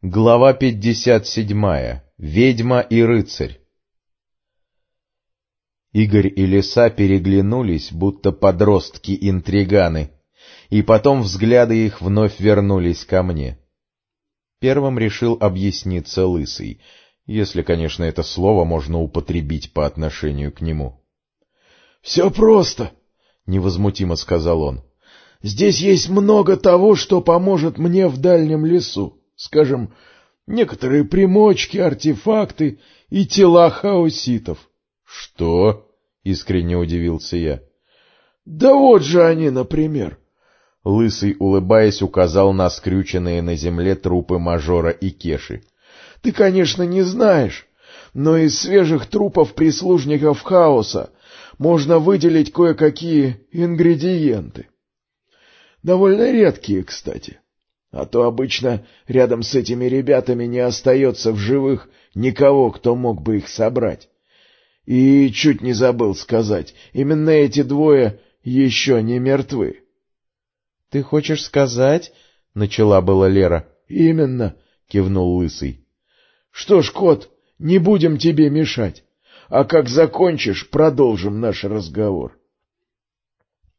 Глава 57. Ведьма и рыцарь. Игорь и Лиса переглянулись, будто подростки-интриганы, и потом взгляды их вновь вернулись ко мне. Первым решил объясниться Лысый, если, конечно, это слово можно употребить по отношению к нему. — Все просто, — невозмутимо сказал он. — Здесь есть много того, что поможет мне в дальнем лесу скажем, некоторые примочки, артефакты и тела хаоситов. — Что? — искренне удивился я. — Да вот же они, например. Лысый, улыбаясь, указал на скрюченные на земле трупы мажора и кеши. — Ты, конечно, не знаешь, но из свежих трупов прислужников хаоса можно выделить кое-какие ингредиенты. Довольно редкие, кстати. — а то обычно рядом с этими ребятами не остается в живых никого, кто мог бы их собрать. И чуть не забыл сказать, именно эти двое еще не мертвы. — Ты хочешь сказать? — начала была Лера. — Именно, — кивнул Лысый. — Что ж, кот, не будем тебе мешать, а как закончишь, продолжим наш разговор.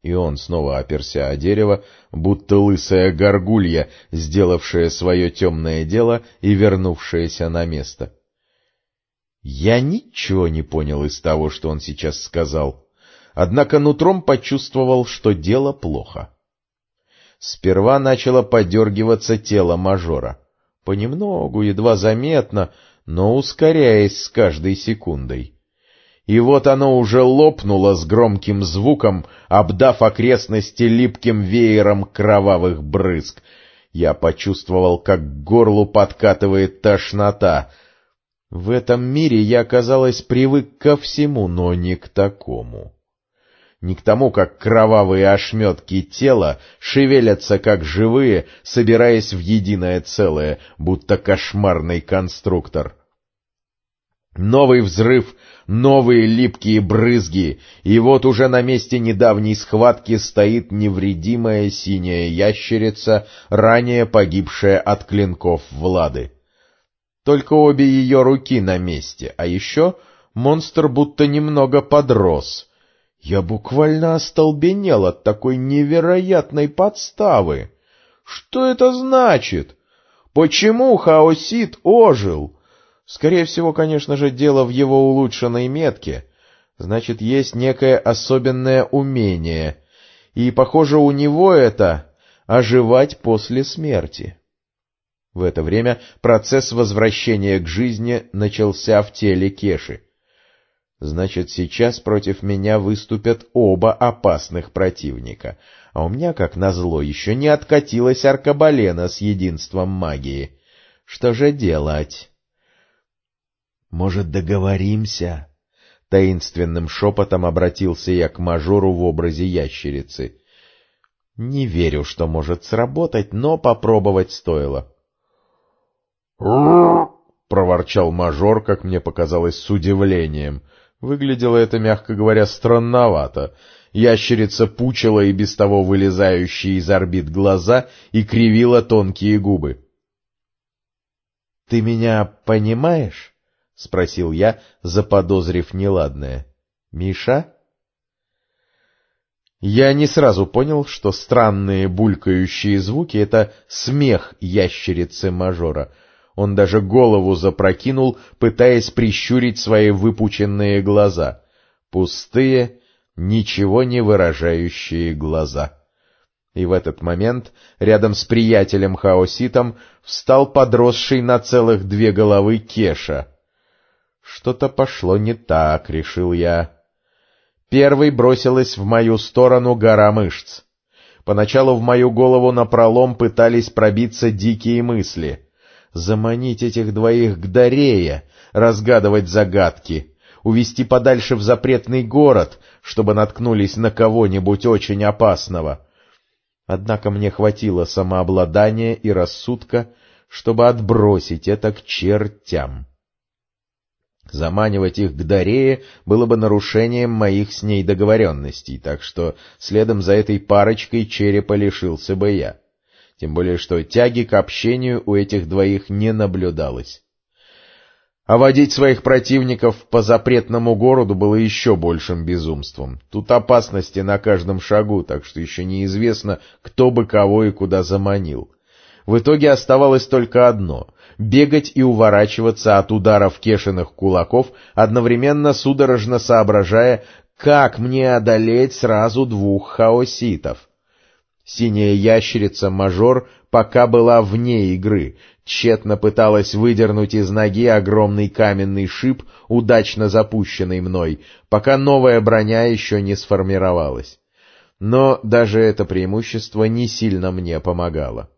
И он снова оперся о дерево, будто лысая горгулья, сделавшая свое темное дело и вернувшаяся на место. Я ничего не понял из того, что он сейчас сказал, однако нутром почувствовал, что дело плохо. Сперва начало подергиваться тело мажора, понемногу, едва заметно, но ускоряясь с каждой секундой и вот оно уже лопнуло с громким звуком, обдав окрестности липким веером кровавых брызг. Я почувствовал, как к горлу подкатывает тошнота. В этом мире я, казалось, привык ко всему, но не к такому. Не к тому, как кровавые ошметки тела шевелятся, как живые, собираясь в единое целое, будто кошмарный конструктор. Новый взрыв новые липкие брызги, и вот уже на месте недавней схватки стоит невредимая синяя ящерица, ранее погибшая от клинков Влады. Только обе ее руки на месте, а еще монстр будто немного подрос. Я буквально остолбенел от такой невероятной подставы. Что это значит? Почему Хаосит ожил? — Скорее всего, конечно же, дело в его улучшенной метке. Значит, есть некое особенное умение. И, похоже, у него это оживать после смерти. В это время процесс возвращения к жизни начался в теле Кеши. Значит, сейчас против меня выступят оба опасных противника, а у меня, как назло, еще не откатилась аркабалена с единством магии. Что же делать? Может, договоримся? Таинственным шепотом обратился я к мажору в образе ящерицы. Не верю, что может сработать, но попробовать стоило. проворчал мажор, как мне показалось, с удивлением. Выглядело это, мягко говоря, странновато. Ящерица пучила и без того вылезающие из орбит глаза и кривила тонкие губы. — Ты меня понимаешь? — спросил я, заподозрив неладное. — Миша? Я не сразу понял, что странные булькающие звуки — это смех ящерицы-мажора. Он даже голову запрокинул, пытаясь прищурить свои выпученные глаза. Пустые, ничего не выражающие глаза. И в этот момент рядом с приятелем-хаоситом встал подросший на целых две головы Кеша — что-то пошло не так, решил я. Первый бросилась в мою сторону гора мышц. Поначалу в мою голову напролом пытались пробиться дикие мысли. Заманить этих двоих к Дарее, разгадывать загадки, увести подальше в запретный город, чтобы наткнулись на кого-нибудь очень опасного. Однако мне хватило самообладания и рассудка, чтобы отбросить это к чертям. Заманивать их к Дарее было бы нарушением моих с ней договоренностей, так что следом за этой парочкой черепа лишился бы я. тем более что тяги к общению у этих двоих не наблюдалось. А водить своих противников по запретному городу было еще большим безумством. Тут опасности на каждом шагу, так что еще неизвестно, кто бы кого и куда заманил. В итоге оставалось только одно — бегать и уворачиваться от ударов кешиных кулаков, одновременно судорожно соображая, как мне одолеть сразу двух хаоситов. Синяя ящерица-мажор пока была вне игры, тщетно пыталась выдернуть из ноги огромный каменный шип, удачно запущенный мной, пока новая броня еще не сформировалась. Но даже это преимущество не сильно мне помогало.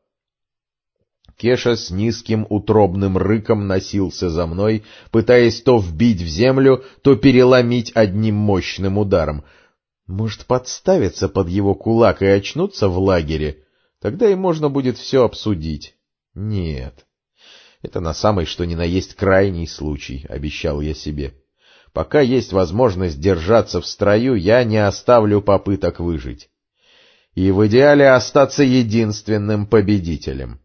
Кеша с низким утробным рыком носился за мной, пытаясь то вбить в землю, то переломить одним мощным ударом — может, подставиться под его кулак и очнуться в лагере? Тогда и можно будет все обсудить. Нет. Это на самый что ни на есть крайний случай, обещал я себе. Пока есть возможность держаться в строю, я не оставлю попыток выжить. И в идеале остаться единственным победителем.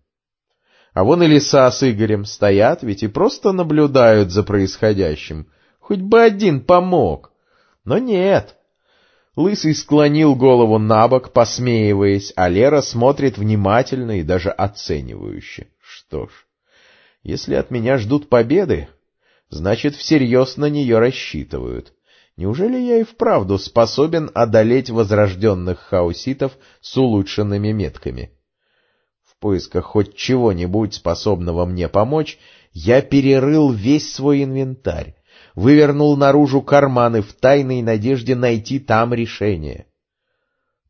А вон и лиса с Игорем стоят ведь и просто наблюдают за происходящим. Хоть бы один помог. Но нет, Лысый склонил голову на бок, посмеиваясь, а Лера смотрит внимательно и даже оценивающе. Что ж, если от меня ждут победы, значит, всерьез на нее рассчитывают. Неужели я и вправду способен одолеть возрожденных хауситов с улучшенными метками? Поисках хоть чего-нибудь, способного мне помочь, я перерыл весь свой инвентарь, вывернул наружу карманы в тайной надежде найти там решение.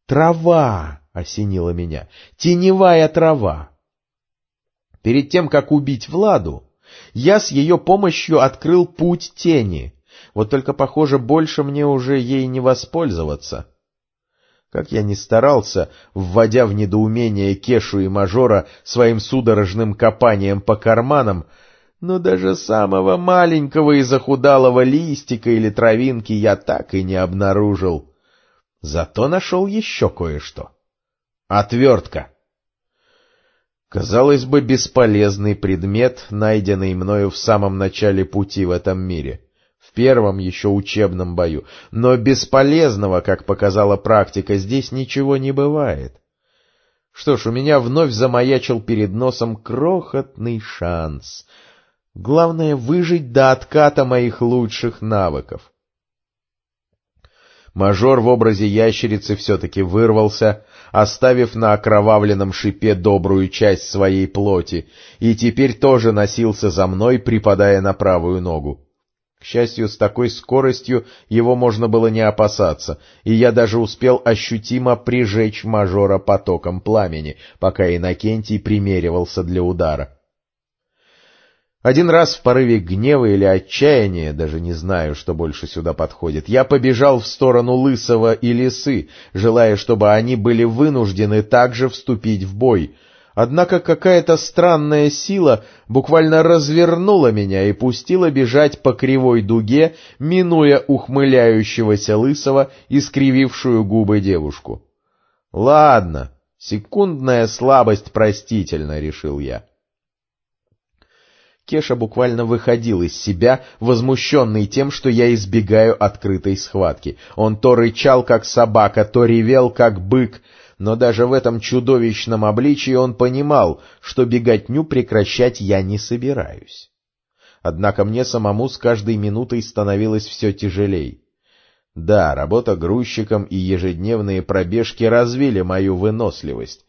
«Трава!» — осенила меня. «Теневая трава!» Перед тем, как убить Владу, я с ее помощью открыл путь тени. Вот только, похоже, больше мне уже ей не воспользоваться. Как я ни старался, вводя в недоумение Кешу и Мажора своим судорожным копанием по карманам, но даже самого маленького и захудалого листика или травинки я так и не обнаружил. Зато нашел еще кое-что. Отвертка. Казалось бы, бесполезный предмет, найденный мною в самом начале пути в этом мире, первом еще учебном бою, но бесполезного, как показала практика, здесь ничего не бывает. Что ж, у меня вновь замаячил перед носом крохотный шанс — Главное — выжить до отката моих лучших навыков. Мажор в образе ящерицы все-таки вырвался, оставив на окровавленном шипе добрую часть своей плоти, и теперь тоже носился за мной, припадая на правую ногу. К счастью, с такой скоростью его можно было не опасаться, и я даже успел ощутимо прижечь мажора потоком пламени, пока Иннокентий примеривался для удара. Один раз в порыве гнева или отчаяния, даже не знаю, что больше сюда подходит, я побежал в сторону Лысого и Лисы, желая, чтобы они были вынуждены также вступить в бой. Однако какая-то странная сила буквально развернула меня и пустила бежать по кривой дуге, минуя ухмыляющегося Лысого и скривившую губы девушку. «Ладно, секундная слабость простительна», — решил я. Кеша буквально выходил из себя, возмущенный тем, что я избегаю открытой схватки. Он то рычал, как собака, то ревел, как бык, но даже в этом чудовищном обличии он понимал, что беготню прекращать я не собираюсь. Однако мне самому с каждой минутой становилось все тяжелей. Да, работа грузчиком и ежедневные пробежки развили мою выносливость,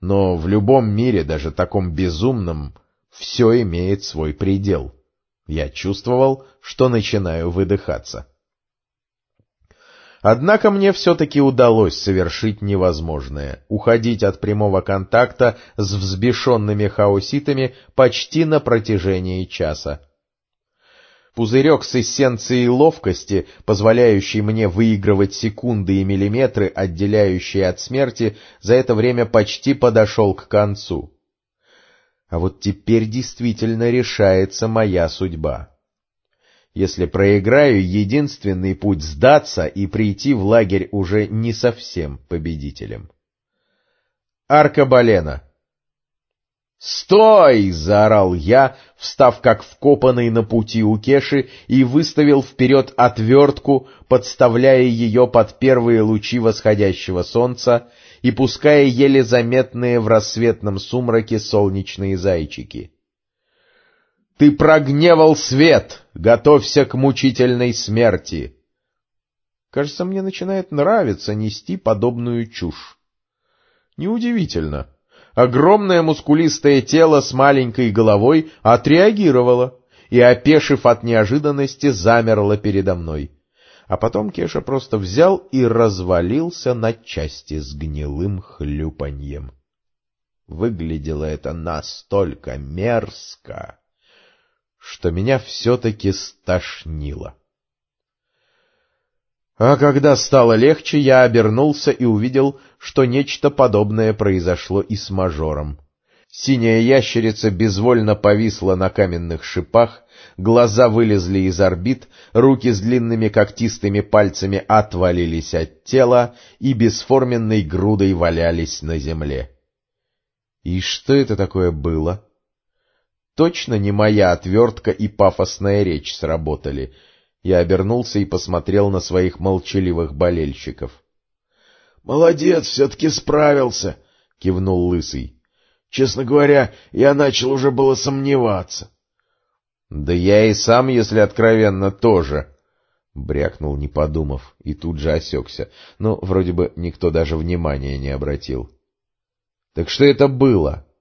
но в любом мире, даже таком безумном, все имеет свой предел. Я чувствовал, что начинаю выдыхаться. Однако мне все-таки удалось совершить невозможное — уходить от прямого контакта с взбешенными хаоситами почти на протяжении часа. Пузырек с эссенцией ловкости, позволяющий мне выигрывать секунды и миллиметры, отделяющие от смерти, за это время почти подошел к концу. А вот теперь действительно решается моя судьба. Если проиграю, единственный путь сдаться и прийти в лагерь уже не совсем победителем. Аркабалена. «Стой!» — заорал я, встав как вкопанный на пути у Кеши и выставил вперед отвертку, подставляя ее под первые лучи восходящего солнца и пуская еле заметные в рассветном сумраке солнечные зайчики. «Ты прогневал свет! Готовься к мучительной смерти!» Кажется, мне начинает нравиться нести подобную чушь. Неудивительно. Огромное мускулистое тело с маленькой головой отреагировало и, опешив от неожиданности, замерло передо мной. А потом Кеша просто взял и развалился на части с гнилым хлюпаньем. Выглядело это настолько мерзко, что меня все-таки стошнило. А когда стало легче, я обернулся и увидел, что нечто подобное произошло и с мажором. Синяя ящерица безвольно повисла на каменных шипах, глаза вылезли из орбит, руки с длинными когтистыми пальцами отвалились от тела и бесформенной грудой валялись на земле. И что это такое было? Точно не моя отвертка и пафосная речь сработали — я обернулся и посмотрел на своих молчаливых болельщиков. — Молодец, все-таки справился, — кивнул Лысый. — Честно говоря, я начал уже было сомневаться. — Да я и сам, если откровенно, тоже, — брякнул, не подумав, и тут же осекся, но вроде бы никто даже внимания не обратил. — Так что это было? —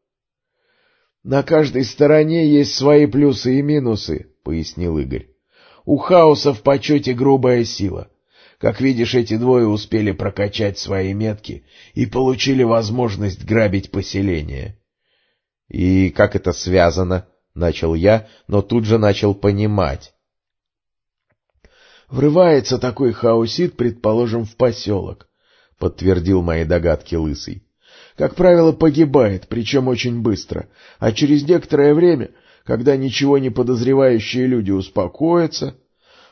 На каждой стороне есть свои плюсы и минусы, — пояснил Игорь. У хаоса в почете грубая сила. Как видишь, эти двое успели прокачать свои метки и получили возможность грабить поселение. — И как это связано? — начал я, но тут же начал понимать. Врывается такой хаосит, предположим, в поселок, — подтвердил мои догадки Лысый. Как правило, погибает, причем очень быстро, а через некоторое время когда ничего не подозревающие люди успокоятся,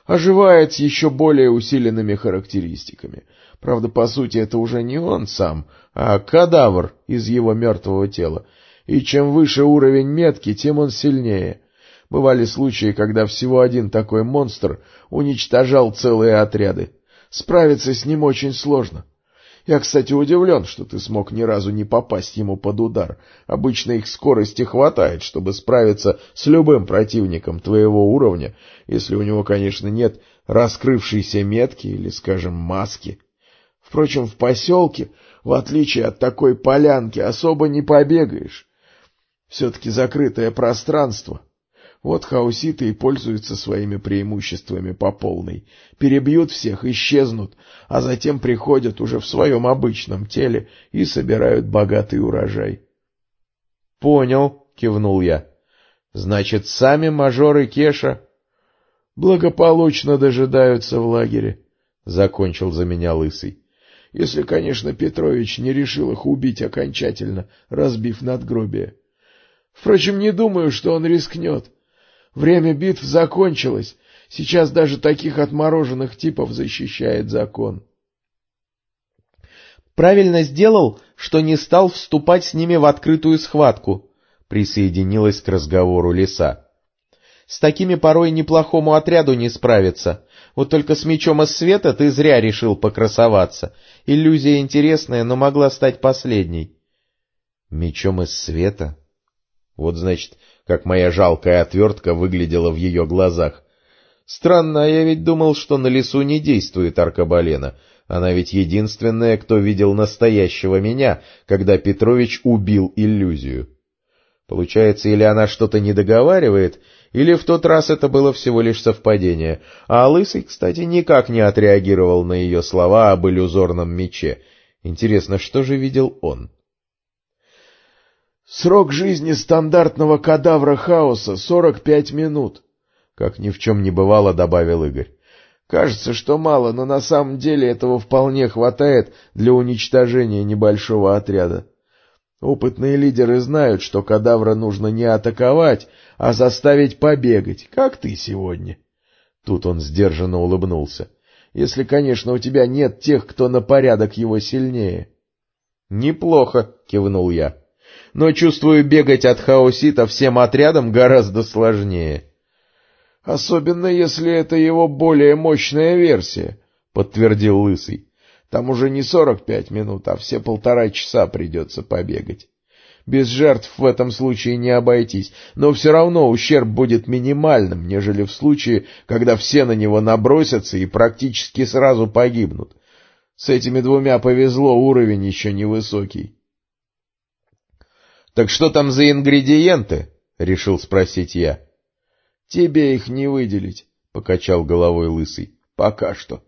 оживает с еще более усиленными характеристиками. Правда, по сути, это уже не он сам, а кадавр из его мертвого тела. И чем выше уровень метки, тем он сильнее. Бывали случаи, когда всего один такой монстр уничтожал целые отряды. Справиться с ним очень сложно. Я, кстати, удивлен, что ты смог ни разу не попасть ему под удар. Обычно их скорости хватает, чтобы справиться с любым противником твоего уровня, если у него, конечно, нет раскрывшейся метки или, скажем, маски. Впрочем, в поселке, в отличие от такой полянки, особо не побегаешь. Все-таки закрытое пространство — вот хауситы и пользуются своими преимуществами по полной. Перебьют всех, исчезнут, а затем приходят уже в своем обычном теле и собирают богатый урожай. — Понял, — кивнул я. — Значит, сами мажоры Кеша... — Благополучно дожидаются в лагере, — закончил за меня Лысый. — Если, конечно, Петрович не решил их убить окончательно, разбив надгробие. Впрочем, не думаю, что он рискнет. — Время битв закончилось. Сейчас даже таких отмороженных типов защищает закон. Правильно сделал, что не стал вступать с ними в открытую схватку, присоединилась к разговору лиса. С такими порой неплохому отряду не справиться. Вот только с мечом из света ты зря решил покрасоваться. Иллюзия интересная, но могла стать последней. Мечом из света? Вот значит, как моя жалкая отвертка выглядела в ее глазах. Странно, а я ведь думал, что на лесу не действует аркабалена. Она ведь единственная, кто видел настоящего меня, когда Петрович убил иллюзию. Получается, или она что-то не договаривает, или в тот раз это было всего лишь совпадение. А Лысый, кстати, никак не отреагировал на ее слова об иллюзорном мече. Интересно, что же видел он? Срок жизни стандартного кадавра хаоса — сорок пять минут, — как ни в чем не бывало, добавил Игорь. Кажется, что мало, но на самом деле этого вполне хватает для уничтожения небольшого отряда. Опытные лидеры знают, что кадавра нужно не атаковать, а заставить побегать, как ты сегодня. Тут он сдержанно улыбнулся. Если, конечно, у тебя нет тех, кто на порядок его сильнее. — Неплохо, — кивнул я. Но, чувствую, бегать от хаосита всем отрядом гораздо сложнее. — Особенно, если это его более мощная версия, — подтвердил Лысый. — Там уже не сорок пять минут, а все полтора часа придется побегать. Без жертв в этом случае не обойтись, но все равно ущерб будет минимальным, нежели в случае, когда все на него набросятся и практически сразу погибнут. С этими двумя повезло, уровень еще невысокий. — Так что там за ингредиенты? — решил спросить я. — Тебе их не выделить, — покачал головой Лысый. — Пока что.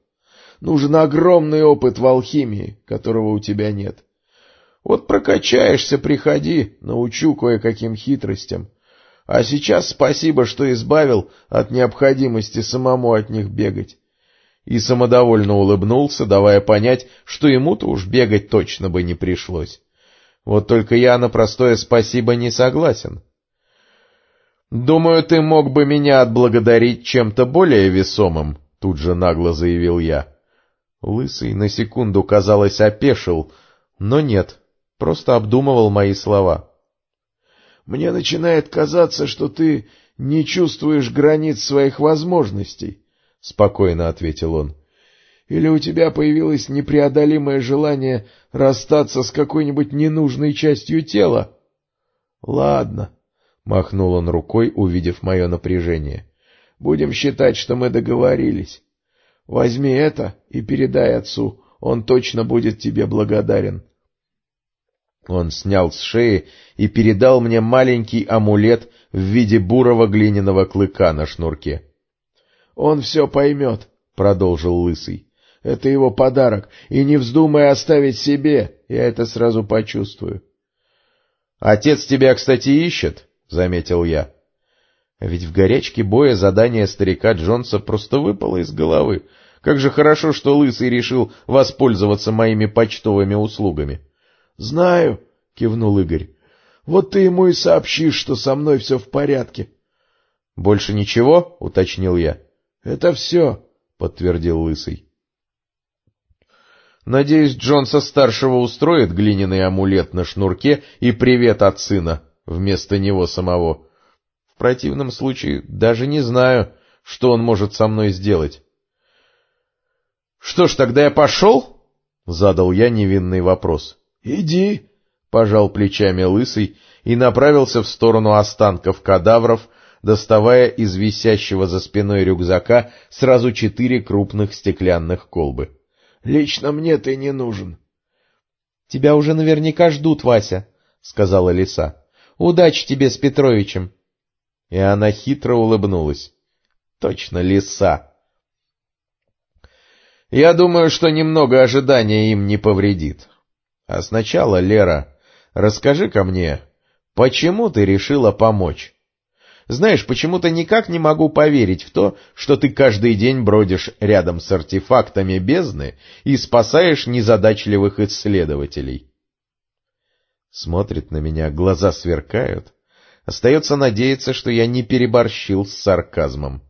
Нужен огромный опыт в алхимии, которого у тебя нет. Вот прокачаешься, приходи, научу кое-каким хитростям. А сейчас спасибо, что избавил от необходимости самому от них бегать. И самодовольно улыбнулся, давая понять, что ему-то уж бегать точно бы не пришлось. Вот только я на простое спасибо не согласен. «Думаю, ты мог бы меня отблагодарить чем-то более весомым», — тут же нагло заявил я. Лысый на секунду, казалось, опешил, но нет, просто обдумывал мои слова. «Мне начинает казаться, что ты не чувствуешь границ своих возможностей», — спокойно ответил он. «Или у тебя появилось непреодолимое желание расстаться с какой-нибудь ненужной частью тела?» «Ладно», — махнул он рукой, увидев мое напряжение. «Будем считать, что мы договорились. Возьми это и передай отцу, он точно будет тебе благодарен». Он снял с шеи и передал мне маленький амулет в виде бурого глиняного клыка на шнурке. — Он все поймет, — продолжил Лысый. — Это его подарок, и не вздумай оставить себе, я это сразу почувствую. — Отец тебя, кстати, ищет, — заметил я. Ведь в горячке боя задание старика Джонса просто выпало из головы. Как же хорошо, что Лысый решил воспользоваться моими почтовыми услугами. —— Знаю, — кивнул Игорь. — Вот ты ему и сообщишь, что со мной все в порядке. — Больше ничего? — уточнил я. — Это все, — подтвердил Лысый. Надеюсь, Джонса-старшего устроит глиняный амулет на шнурке и привет от сына вместо него самого. В противном случае даже не знаю, что он может со мной сделать. — Что ж, тогда я пошел? — задал я невинный вопрос. — «Иди», — пожал плечами лысый и направился в сторону останков кадавров, доставая из висящего за спиной рюкзака сразу четыре крупных стеклянных колбы. — Лично мне ты не нужен. — Тебя уже наверняка ждут, Вася, — сказала лиса. — Удачи тебе с Петровичем. И она хитро улыбнулась. — Точно лиса. Я думаю, что немного ожидания им не повредит. А сначала, Лера, расскажи-ка мне, почему ты решила помочь? Знаешь, почему-то никак не могу поверить в то, что ты каждый день бродишь рядом с артефактами бездны и спасаешь незадачливых исследователей. Смотрит на меня, глаза сверкают. Остается надеяться, что я не переборщил с сарказмом.